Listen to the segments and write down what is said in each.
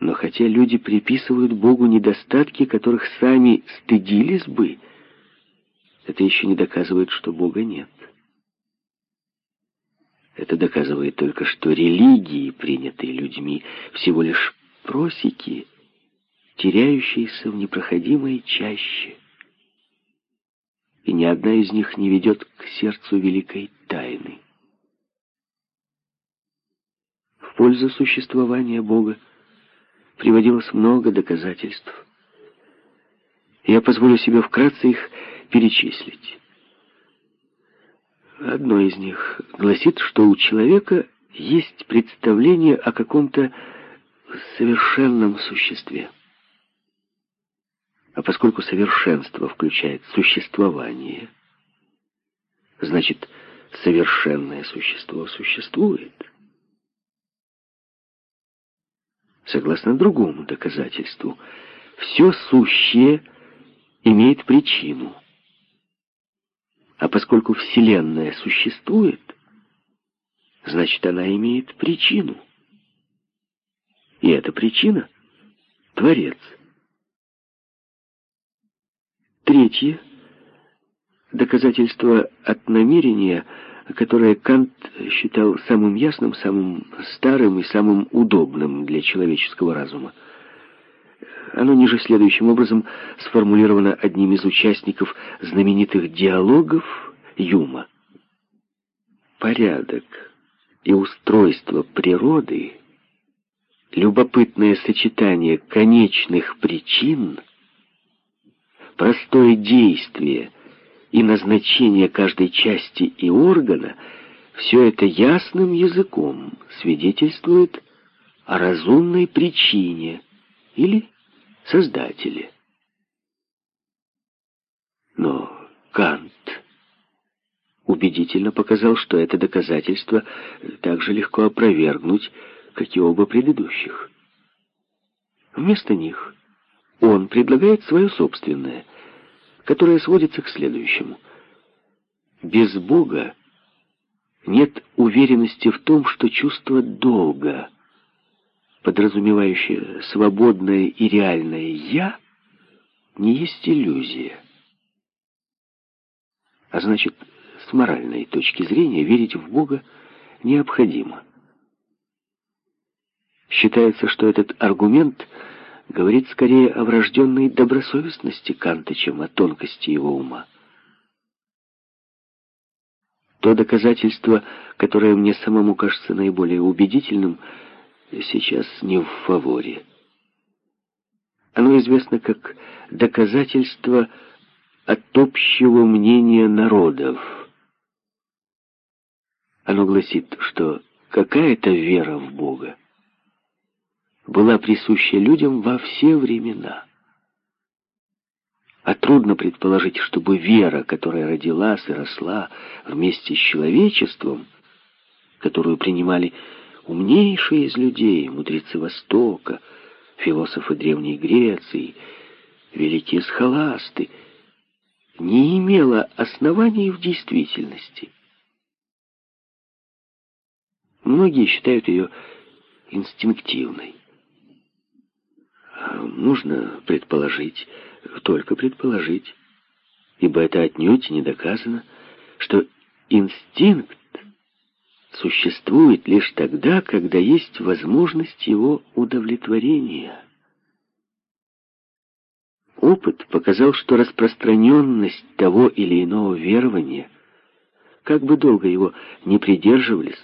Но хотя люди приписывают Богу недостатки, которых сами стыдились бы, это еще не доказывает, что Бога нет. Это доказывает только, что религии, принятые людьми, всего лишь просеки, теряющиеся в непроходимой чаще. И ни одна из них не ведет к сердцу великой тайны. В пользу существования Бога приводилось много доказательств. Я позволю себе вкратце их перечислить. Одно из них гласит, что у человека есть представление о каком-то совершенном существе. А поскольку совершенство включает существование, значит, совершенное существо существует. Согласно другому доказательству, все сущее имеет причину. А поскольку Вселенная существует, значит, она имеет причину. И эта причина — Творец. Третье — доказательство от намерения, которое Кант считал самым ясным, самым старым и самым удобным для человеческого разума. Оно ниже следующим образом сформулировано одним из участников знаменитых диалогов Юма. Порядок и устройство природы, любопытное сочетание конечных причин, простое действие и назначение каждой части и органа — все это ясным языком свидетельствует о разумной причине или создателе. Но Кант убедительно показал, что это доказательство так же легко опровергнуть, как и оба предыдущих. Вместо них он предлагает свое собственное, которое сводится к следующему. Без Бога нет уверенности в том, что чувство долга — подразумевающее свободное и реальное «я», не есть иллюзия. А значит, с моральной точки зрения верить в Бога необходимо. Считается, что этот аргумент говорит скорее о врожденной добросовестности Канта, чем о тонкости его ума. То доказательство, которое мне самому кажется наиболее убедительным – сейчас не в фаворе. Оно известно как доказательство от общего мнения народов. Оно гласит, что какая-то вера в Бога была присуща людям во все времена. А трудно предположить, чтобы вера, которая родилась и росла вместе с человечеством, которую принимали умнейшие из людей, мудрецы Востока, философы Древней Греции, великие схоласты, не имела оснований в действительности. Многие считают ее инстинктивной. Нужно предположить, только предположить, ибо это отнюдь не доказано, что инстинкт существует лишь тогда, когда есть возможность его удовлетворения. Опыт показал, что распространенность того или иного верования, как бы долго его не придерживались,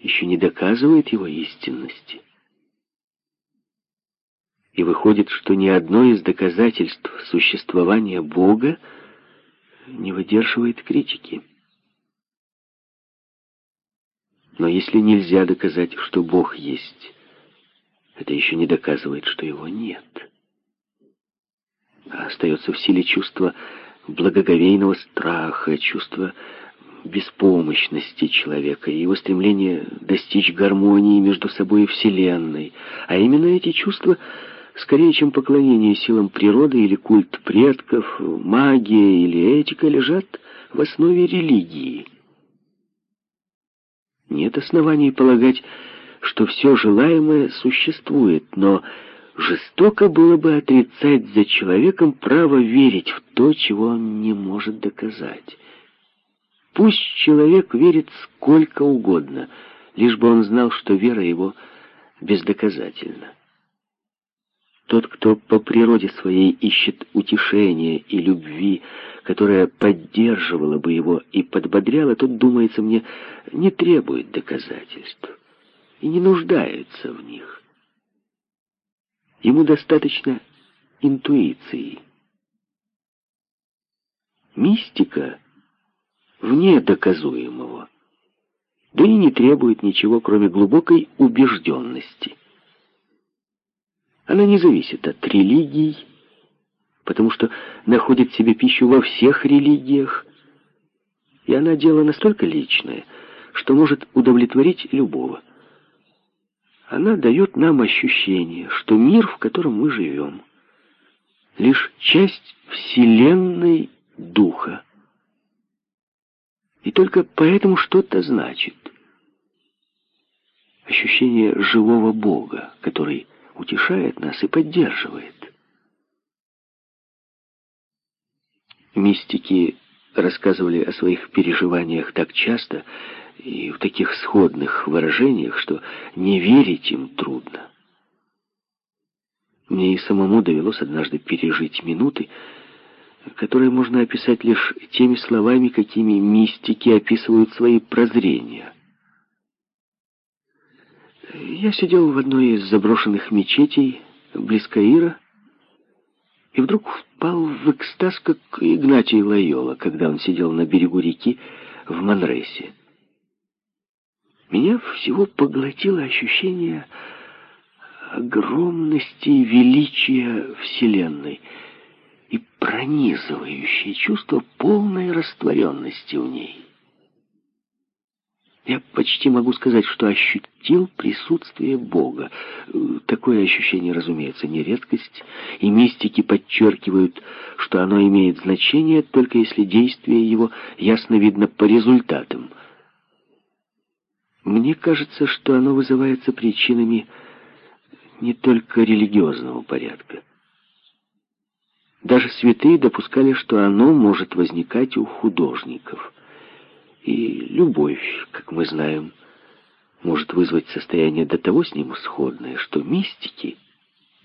еще не доказывает его истинности. И выходит, что ни одно из доказательств существования Бога не выдерживает критики. Но если нельзя доказать, что Бог есть, это еще не доказывает, что его нет. А остается в силе чувство благоговейного страха, чувство беспомощности человека и его стремление достичь гармонии между собой и Вселенной. А именно эти чувства, скорее чем поклонение силам природы или культ предков, магия или этика, лежат в основе религии. Нет оснований полагать, что все желаемое существует, но жестоко было бы отрицать за человеком право верить в то, чего он не может доказать. Пусть человек верит сколько угодно, лишь бы он знал, что вера его бездоказательна. Тот, кто по природе своей ищет утешения и любви, которая поддерживала бы его и подбодряла, тот, думается мне, не требует доказательств и не нуждается в них. Ему достаточно интуиции. Мистика вне доказуемого, да и не требует ничего, кроме глубокой убежденности. Она не зависит от религий, потому что находит себе пищу во всех религиях, и она дело настолько личное, что может удовлетворить любого. Она дает нам ощущение, что мир, в котором мы живем, лишь часть Вселенной Духа. И только поэтому что-то значит. Ощущение живого Бога, который утешает нас и поддерживает. Мистики рассказывали о своих переживаниях так часто, и в таких сходных выражениях, что не верить им трудно. Мне и самому довелось однажды пережить минуты, которые можно описать лишь теми словами, какими мистики описывают свои прозрения. Я сидел в одной из заброшенных мечетей близ Каира и вдруг впал в экстаз, как Игнатий Лайола, когда он сидел на берегу реки в Манресе меня всего поглотило ощущение огромности и величия Вселенной и пронизывающее чувство полной растворенности в ней. Я почти могу сказать, что ощутил присутствие Бога. Такое ощущение, разумеется, не редкость, и мистики подчеркивают, что оно имеет значение только если действие его ясно видно по результатам – мне кажется, что оно вызывается причинами не только религиозного порядка. Даже святые допускали, что оно может возникать у художников. И любовь, как мы знаем, может вызвать состояние до того с ним сходное, что мистики,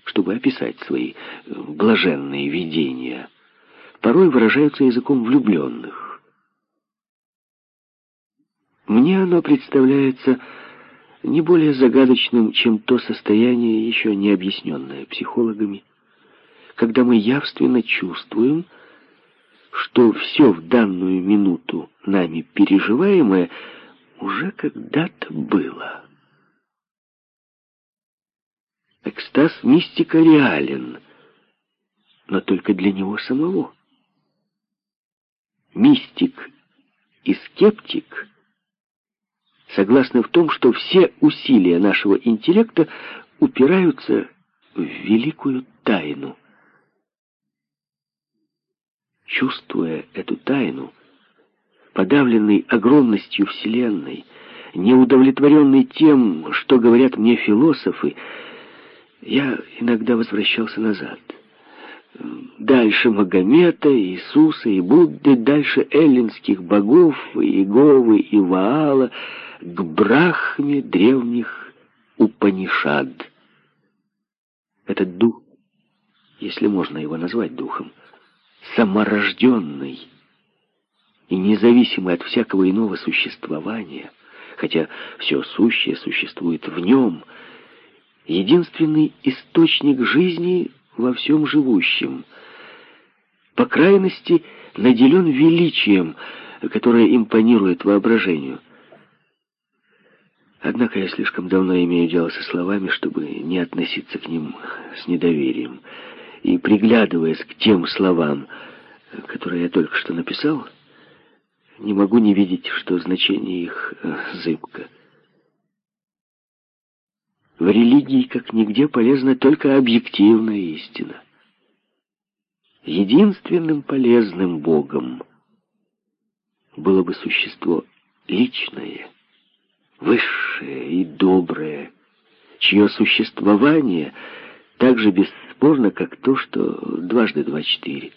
чтобы описать свои блаженные видения, порой выражаются языком влюбленных. Мне оно представляется не более загадочным, чем то состояние, еще не объясненное психологами, когда мы явственно чувствуем, что все в данную минуту нами переживаемое уже когда-то было. Экстаз мистика реален, но только для него самого. Мистик и скептик согласны в том, что все усилия нашего интеллекта упираются в великую тайну. Чувствуя эту тайну, подавленный огромностью Вселенной, неудовлетворенный тем, что говорят мне философы, я иногда возвращался назад. Дальше Магомета, Иисуса и Будды, дальше эллинских богов, Иеговы и Ваала — к брахме древних Упанишад. Этот дух, если можно его назвать духом, саморожденный и независимый от всякого иного существования, хотя все сущее существует в нем, единственный источник жизни во всем живущем, по крайности наделен величием, которое импонирует воображению – Однако я слишком давно имею дело со словами, чтобы не относиться к ним с недоверием. И приглядываясь к тем словам, которые я только что написал, не могу не видеть, что значение их э, зыбко. В религии, как нигде, полезна только объективная истина. Единственным полезным Богом было бы существо личное — высшее и доброе, чье существование так же бесспорно, как то, что дважды два — четыре.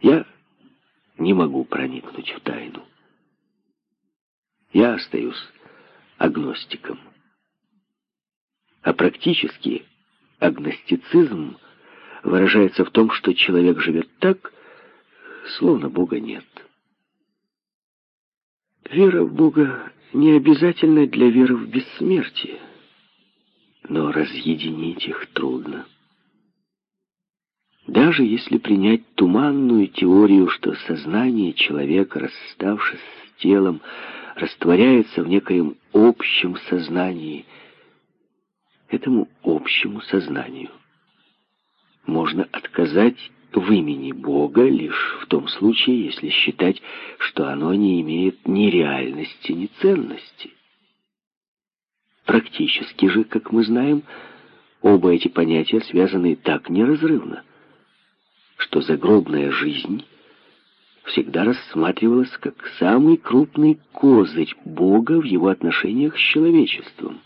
Я не могу проникнуть в тайну. Я остаюсь агностиком. А практически агностицизм выражается в том, что человек живет так, словно Бога нет. Вера в Бога не обязательно для веры в бессмертие, но разъединить их трудно. Даже если принять туманную теорию, что сознание человека, расставшись с телом, растворяется в некоем общем сознании, этому общему сознанию можно отказать в имени Бога лишь в том случае, если считать, что оно не имеет ни реальности, ни ценности. Практически же, как мы знаем, оба эти понятия связаны так неразрывно, что загробная жизнь всегда рассматривалась как самый крупный козырь Бога в его отношениях с человечеством.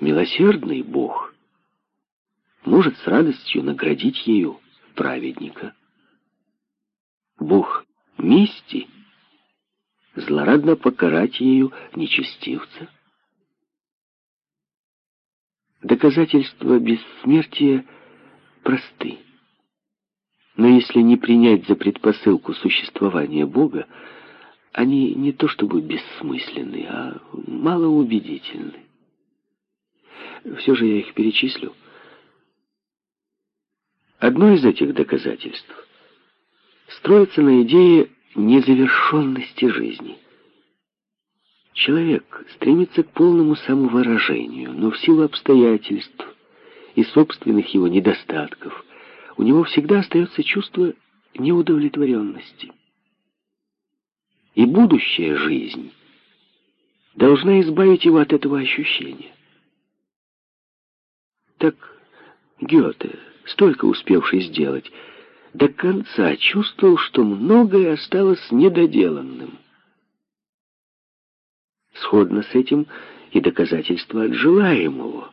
Милосердный Бог может с радостью наградить ею праведника. Бог мести злорадно покарать ею нечестивца. Доказательства бессмертия просты. Но если не принять за предпосылку существования Бога, они не то чтобы бессмысленны, а малоубедительны. Все же я их перечислю. Одно из этих доказательств строится на идее незавершенности жизни. Человек стремится к полному самовыражению, но в силу обстоятельств и собственных его недостатков у него всегда остается чувство неудовлетворенности. И будущая жизнь должна избавить его от этого ощущения. Так Гёте, столько успевший сделать, до конца чувствовал, что многое осталось недоделанным. Сходно с этим и доказательство от желаемого.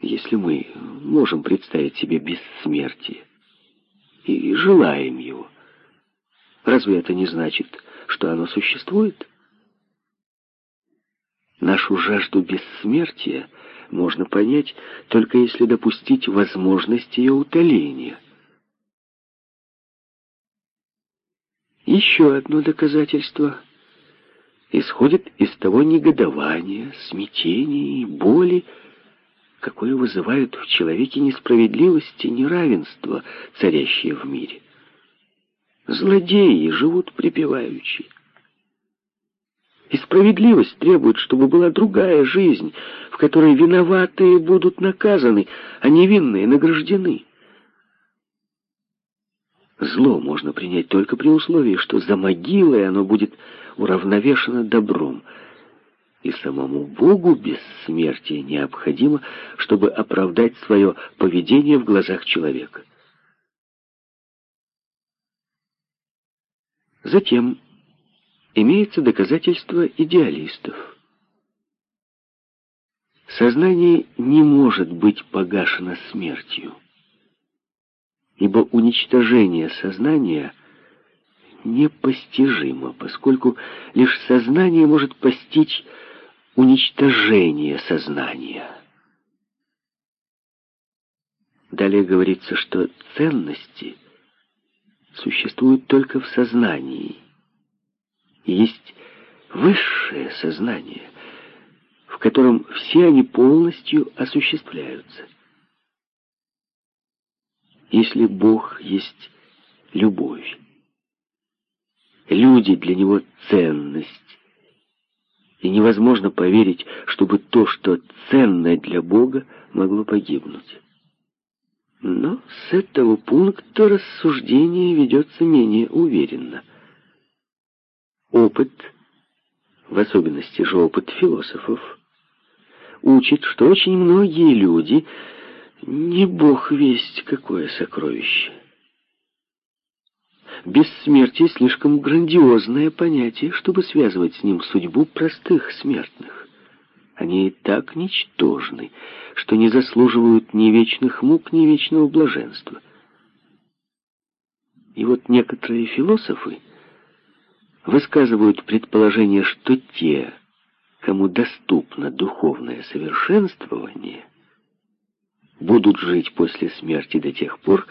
Если мы можем представить себе бессмертие и желаем его, разве это не значит, что оно существует? Нашу жажду бессмертия можно понять, только если допустить возможность ее утоления. Еще одно доказательство исходит из того негодования, смятения и боли, какое вызывает в человеке несправедливость и неравенство, царящие в мире. Злодеи живут припеваючи. И справедливость требует, чтобы была другая жизнь, в которой виноватые будут наказаны, а невинные награждены. Зло можно принять только при условии, что за могилой оно будет уравновешено добром. И самому Богу бессмертие необходимо, чтобы оправдать свое поведение в глазах человека. Затем имеется доказательство идеалистов. Сознание не может быть погашено смертью ибо уничтожение сознания непостижимо, поскольку лишь сознание может постичь уничтожение сознания. Далее говорится, что ценности существуют только в сознании. Есть высшее сознание, в котором все они полностью осуществляются. Если Бог есть любовь, люди для Него ценность, и невозможно поверить, чтобы то, что ценно для Бога, могло погибнуть. Но с этого пункта рассуждение ведется менее уверенно. Опыт, в особенности же опыт философов, учит, что очень многие люди не бог весть какое сокровище. Бессмертие слишком грандиозное понятие, чтобы связывать с ним судьбу простых смертных. Они и так ничтожны, что не заслуживают ни вечных мук, ни вечного блаженства. И вот некоторые философы высказывают предположение, что те, кому доступно духовное совершенствование, будут жить после смерти до тех пор,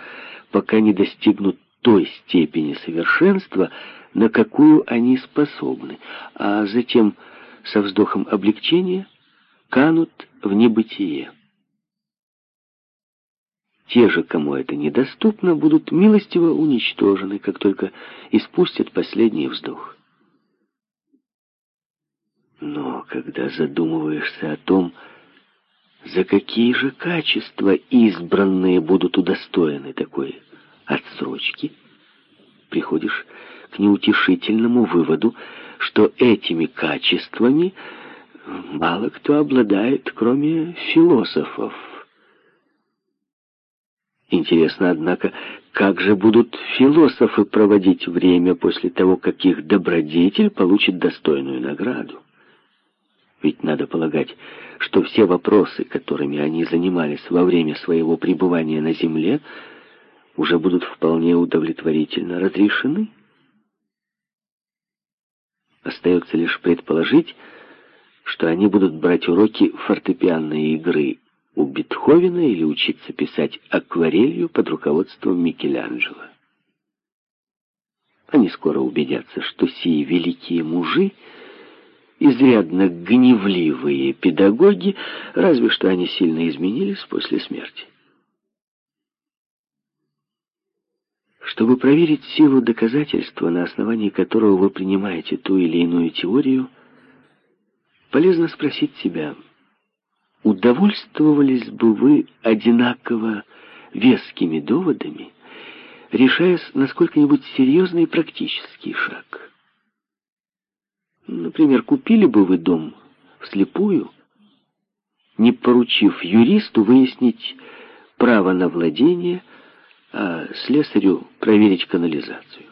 пока не достигнут той степени совершенства, на какую они способны, а затем со вздохом облегчения канут в небытие. Те же, кому это недоступно, будут милостиво уничтожены, как только испустят последний вздох. Но когда задумываешься о том, за какие же качества избранные будут удостоены такой отсрочки, приходишь к неутешительному выводу, что этими качествами мало кто обладает, кроме философов. Интересно, однако, как же будут философы проводить время после того, как их добродетель получит достойную награду? Ведь надо полагать, что все вопросы, которыми они занимались во время своего пребывания на земле, уже будут вполне удовлетворительно разрешены. Остается лишь предположить, что они будут брать уроки фортепианной игры у Бетховена или учиться писать акварелью под руководством Микеланджело. Они скоро убедятся, что сии великие мужи изрядно гневливые педагоги, разве что они сильно изменились после смерти. Чтобы проверить силу доказательства, на основании которого вы принимаете ту или иную теорию, полезно спросить себя, удовольствовались бы вы одинаково вескими доводами, решаясь на сколько-нибудь серьезный практический шаг. Например, купили бы вы дом вслепую, не поручив юристу выяснить право на владение, а слесарю проверить канализацию.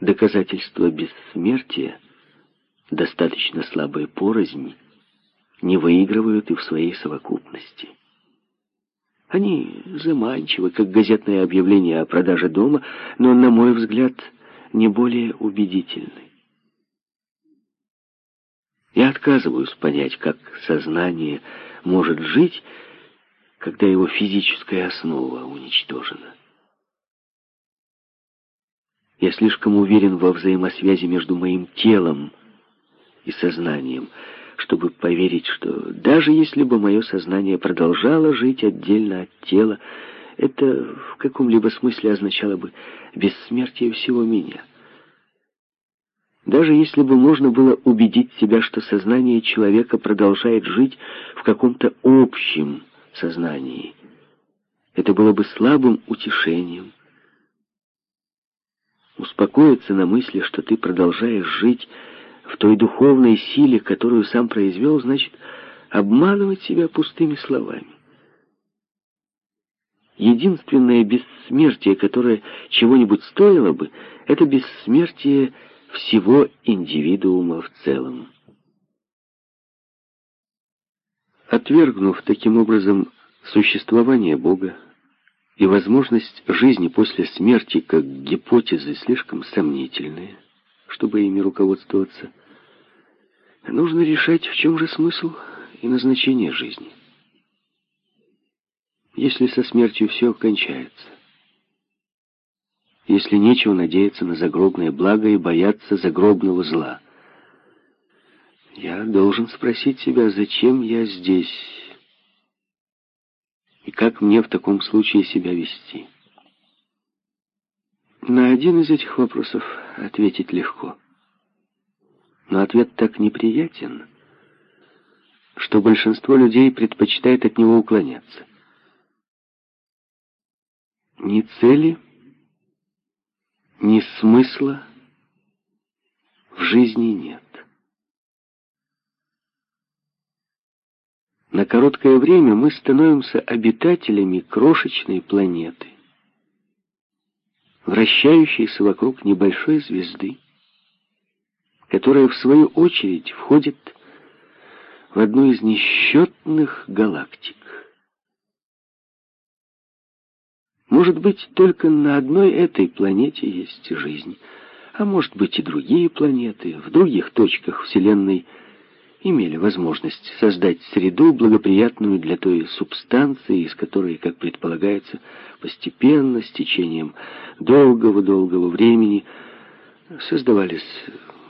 Доказательства бессмертия, достаточно слабые порознь, не выигрывают и в своей совокупности. Они заманчивы, как газетное объявление о продаже дома, но, на мой взгляд, не более убедительны. Я отказываюсь понять, как сознание может жить, когда его физическая основа уничтожена. Я слишком уверен во взаимосвязи между моим телом и сознанием, чтобы поверить, что даже если бы мое сознание продолжало жить отдельно от тела, это в каком-либо смысле означало бы бессмертие всего меня. Даже если бы можно было убедить себя, что сознание человека продолжает жить в каком-то общем сознании, это было бы слабым утешением. Успокоиться на мысли, что ты продолжаешь жить в той духовной силе, которую сам произвел, значит обманывать себя пустыми словами. Единственное бессмертие, которое чего-нибудь стоило бы, это бессмертие всего индивидуума в целом. Отвергнув таким образом существование Бога и возможность жизни после смерти как гипотезы слишком сомнительные, чтобы ими руководствоваться, нужно решать, в чем же смысл и назначение жизни если со смертью все кончается. Если нечего надеяться на загробное благо и бояться загробного зла. Я должен спросить себя, зачем я здесь? И как мне в таком случае себя вести? На один из этих вопросов ответить легко. Но ответ так неприятен, что большинство людей предпочитает от него уклоняться. Ни цели, ни смысла в жизни нет. На короткое время мы становимся обитателями крошечной планеты. вращающейся вокруг небольшой звезды, которая, в свою очередь, входит в одну из несчетных галактик. Может быть, только на одной этой планете есть жизнь, а может быть и другие планеты, в других точках Вселенной имели возможность создать среду, благоприятную для той субстанции, из которой, как предполагается, постепенно, с течением долгого-долгого времени, создавались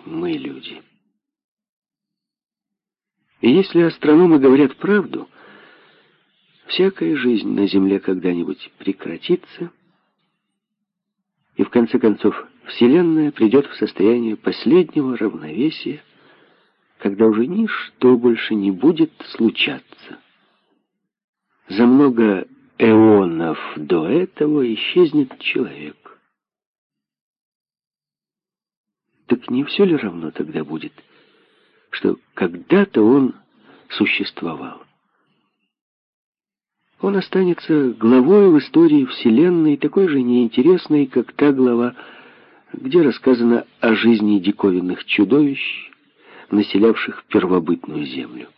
мы, люди. И если астрономы говорят правду, всякая жизнь на Земле когда-нибудь прекратится, и в конце концов Вселенная придет в состояние последнего равновесия, когда уже ничто больше не будет случаться. За много эонов до этого исчезнет человек. Так не все ли равно тогда будет, что когда-то он существовал? Он останется главой в истории Вселенной, такой же неинтересной, как та глава, где рассказано о жизни диковинных чудовищ, населявших первобытную землю.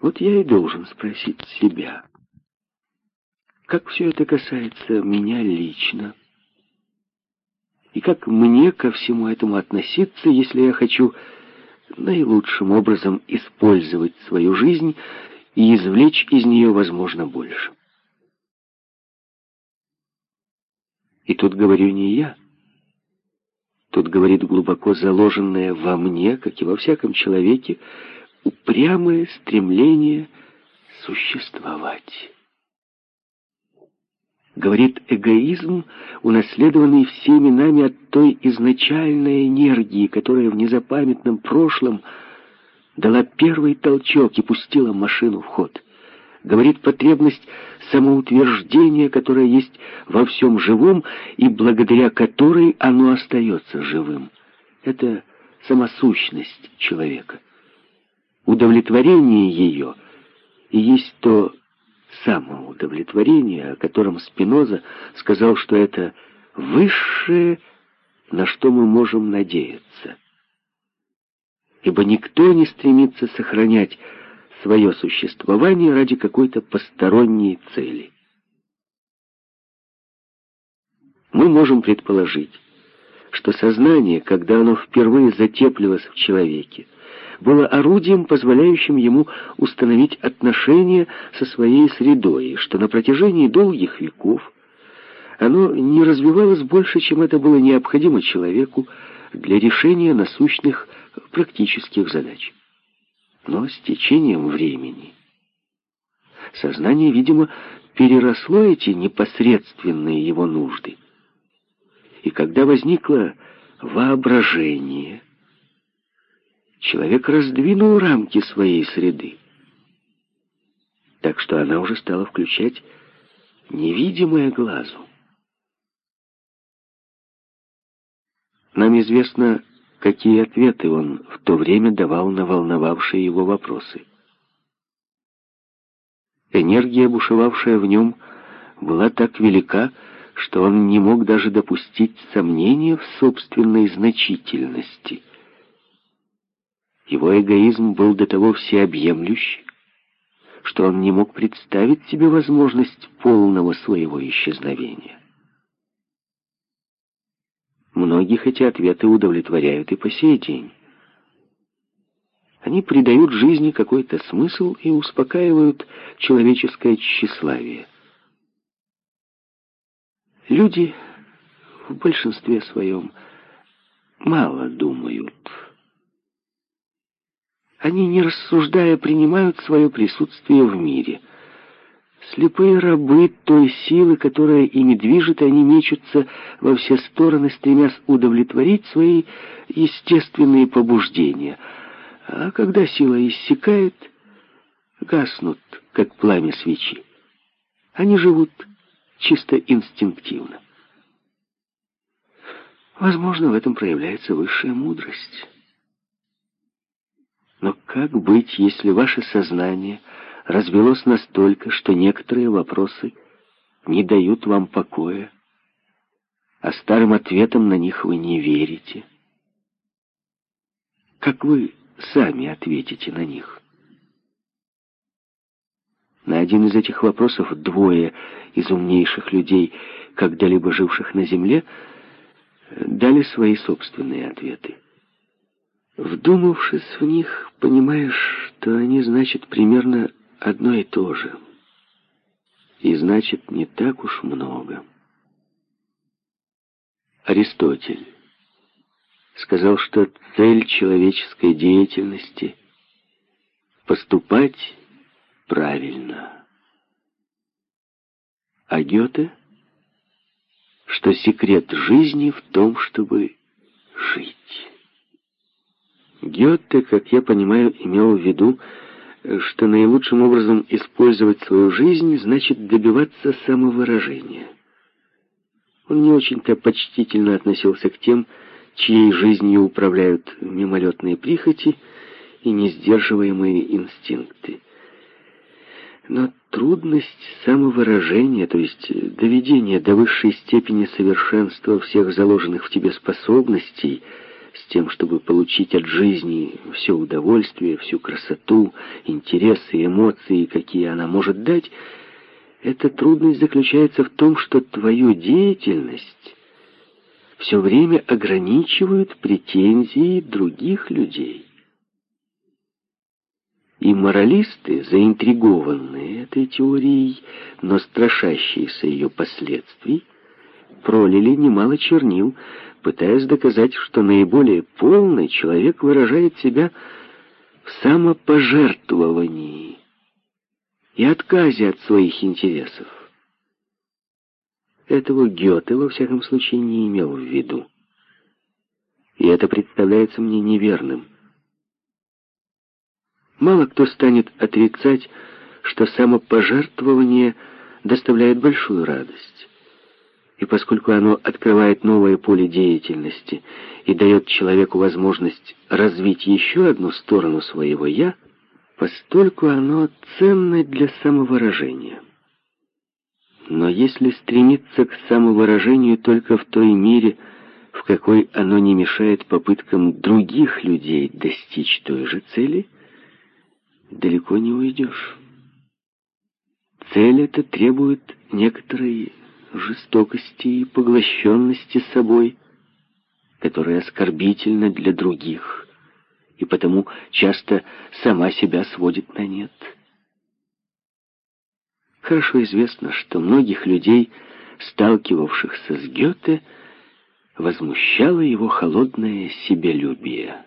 Вот я и должен спросить себя, как все это касается меня лично, и как мне ко всему этому относиться, если я хочу наилучшим образом использовать свою жизнь и извлечь из нее, возможно, больше. И тут говорю не я. Тут говорит глубоко заложенное во мне, как и во всяком человеке, упрямое стремление существовать. Говорит эгоизм, унаследованный всеми нами от той изначальной энергии, которая в незапамятном прошлом дала первый толчок и пустила машину в ход. Говорит потребность самоутверждения, которая есть во всем живом и благодаря которой оно остается живым. Это самосущность человека. Удовлетворение ее и есть то самоудовлетворение, о котором Спиноза сказал, что это высшее, на что мы можем надеяться. Ибо никто не стремится сохранять свое существование ради какой-то посторонней цели. Мы можем предположить, что сознание, когда оно впервые затеплилось в человеке, было орудием, позволяющим ему установить отношения со своей средой, что на протяжении долгих веков оно не развивалось больше, чем это было необходимо человеку для решения насущных практических задач. Но с течением времени сознание, видимо, переросло эти непосредственные его нужды. И когда возникло воображение, человек раздвинул рамки своей среды, так что она уже стала включать невидимое глазу. Нам известно, какие ответы он в то время давал на волновавшие его вопросы. Энергия, бушевавшая в нем, была так велика, что он не мог даже допустить сомнения в собственной значительности – его эгоизм был до того всеобъемлющ, что он не мог представить себе возможность полного своего исчезновения. Многих эти ответы удовлетворяют и по сей день. Они придают жизни какой-то смысл и успокаивают человеческое тщеславие. Люди в большинстве своем мало думают они, не рассуждая, принимают свое присутствие в мире. Слепые рабы той силы, которая ими движет, они мечутся во все стороны, стремясь удовлетворить свои естественные побуждения. А когда сила иссякает, гаснут, как пламя свечи. Они живут чисто инстинктивно. Возможно, в этом проявляется высшая мудрость. Но как быть, если ваше сознание развелось настолько, что некоторые вопросы не дают вам покоя, а старым ответом на них вы не верите. Как вы сами ответите на них? На один из этих вопросов двое из умнейших людей, когда-либо живших на Земле, дали свои собственные ответы. Вдумавшись в них, понимаешь, что они значат примерно одно и то же. И значит не так уж много. Аристотель сказал, что цель человеческой деятельности — поступать правильно. А Гёте, что секрет жизни в том, чтобы жить. Гёте, как я понимаю, имел в виду, что наилучшим образом использовать свою жизнь значит добиваться самовыражения. Он не очень-то почтительно относился к тем, чьей жизнью управляют мимолетные прихоти и несдерживаемые инстинкты. Но трудность самовыражения, то есть доведения до высшей степени совершенства всех заложенных в тебе способностей, с тем, чтобы получить от жизни все удовольствие, всю красоту, интересы эмоции, какие она может дать, эта трудность заключается в том, что твою деятельность все время ограничивают претензии других людей. И моралисты, заинтригованные этой теорией, но страшащиеся ее последствий, пролили немало чернил, пытаясь доказать, что наиболее полный человек выражает себя в самопожертвовании и отказе от своих интересов. Этого Гёте, во всяком случае, не имел в виду. И это представляется мне неверным. Мало кто станет отрицать, что самопожертвование доставляет большую радость. Поскольку оно открывает новое поле деятельности и дает человеку возможность развить еще одну сторону своего «я», постольку оно ценно для самовыражения. Но если стремиться к самовыражению только в той мере, в какой оно не мешает попыткам других людей достичь той же цели – далеко не уйдешь. Цель эта требует некоторой жестокости и поглощенности собой, которая оскорбительна для других и потому часто сама себя сводит на нет. Хорошо известно, что многих людей, сталкивавшихся с Гёте, возмущало его холодное себелюбие.